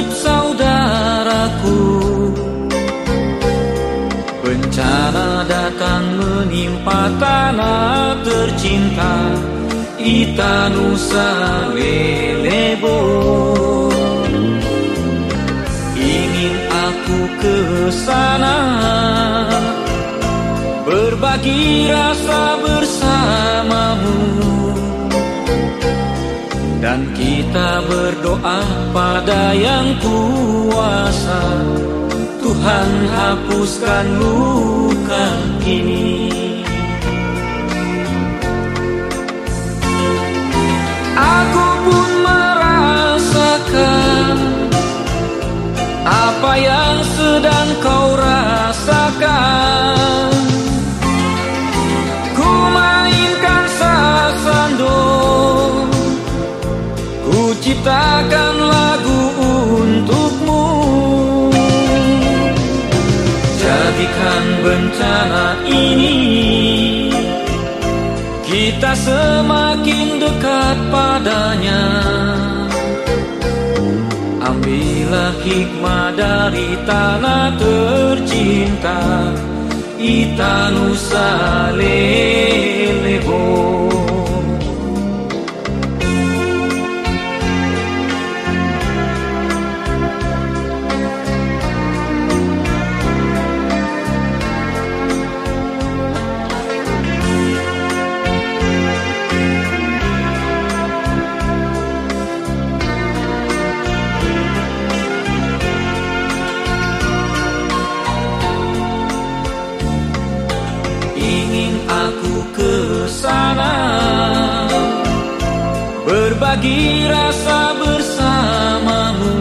nasib saudaraku. Bencana datang menimpa tanah tercinta Ita Nusa Lelebo Ingin aku ke sana Berbagi rasa Dan kita berdoa pada yang kuasa Tuhan hapuskan luka ini ciptakan lagu untukmu. Jadikan bencana ini. Kita semakin dekat padanya. Ambillah hikmah dari tanah tercinta Itanusa Lelebo aku ke sana. Berbagi rasa bersamamu.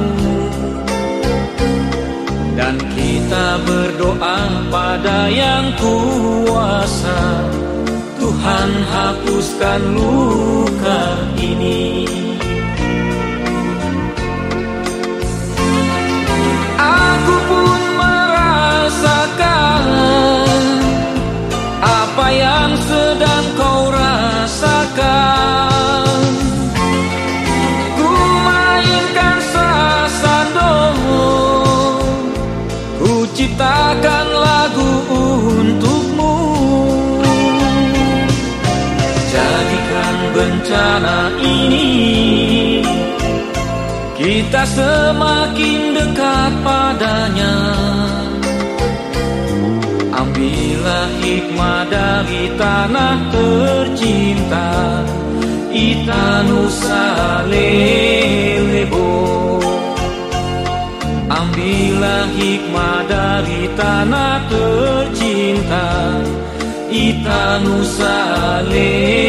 Dan kita berdoa pada yang kuasa. Tuhan hapuskan luka ini yang sedang kau rasakan. Ku mainkan sasando Ku ciptakan lagu untukmu. Jadikan bencana ini. Kita semakin dekat padanya hikmah dari tanah tercinta. Itanusa Lelebo. Ambillah hikmah dari tanah tercinta. Itanusa Lelebo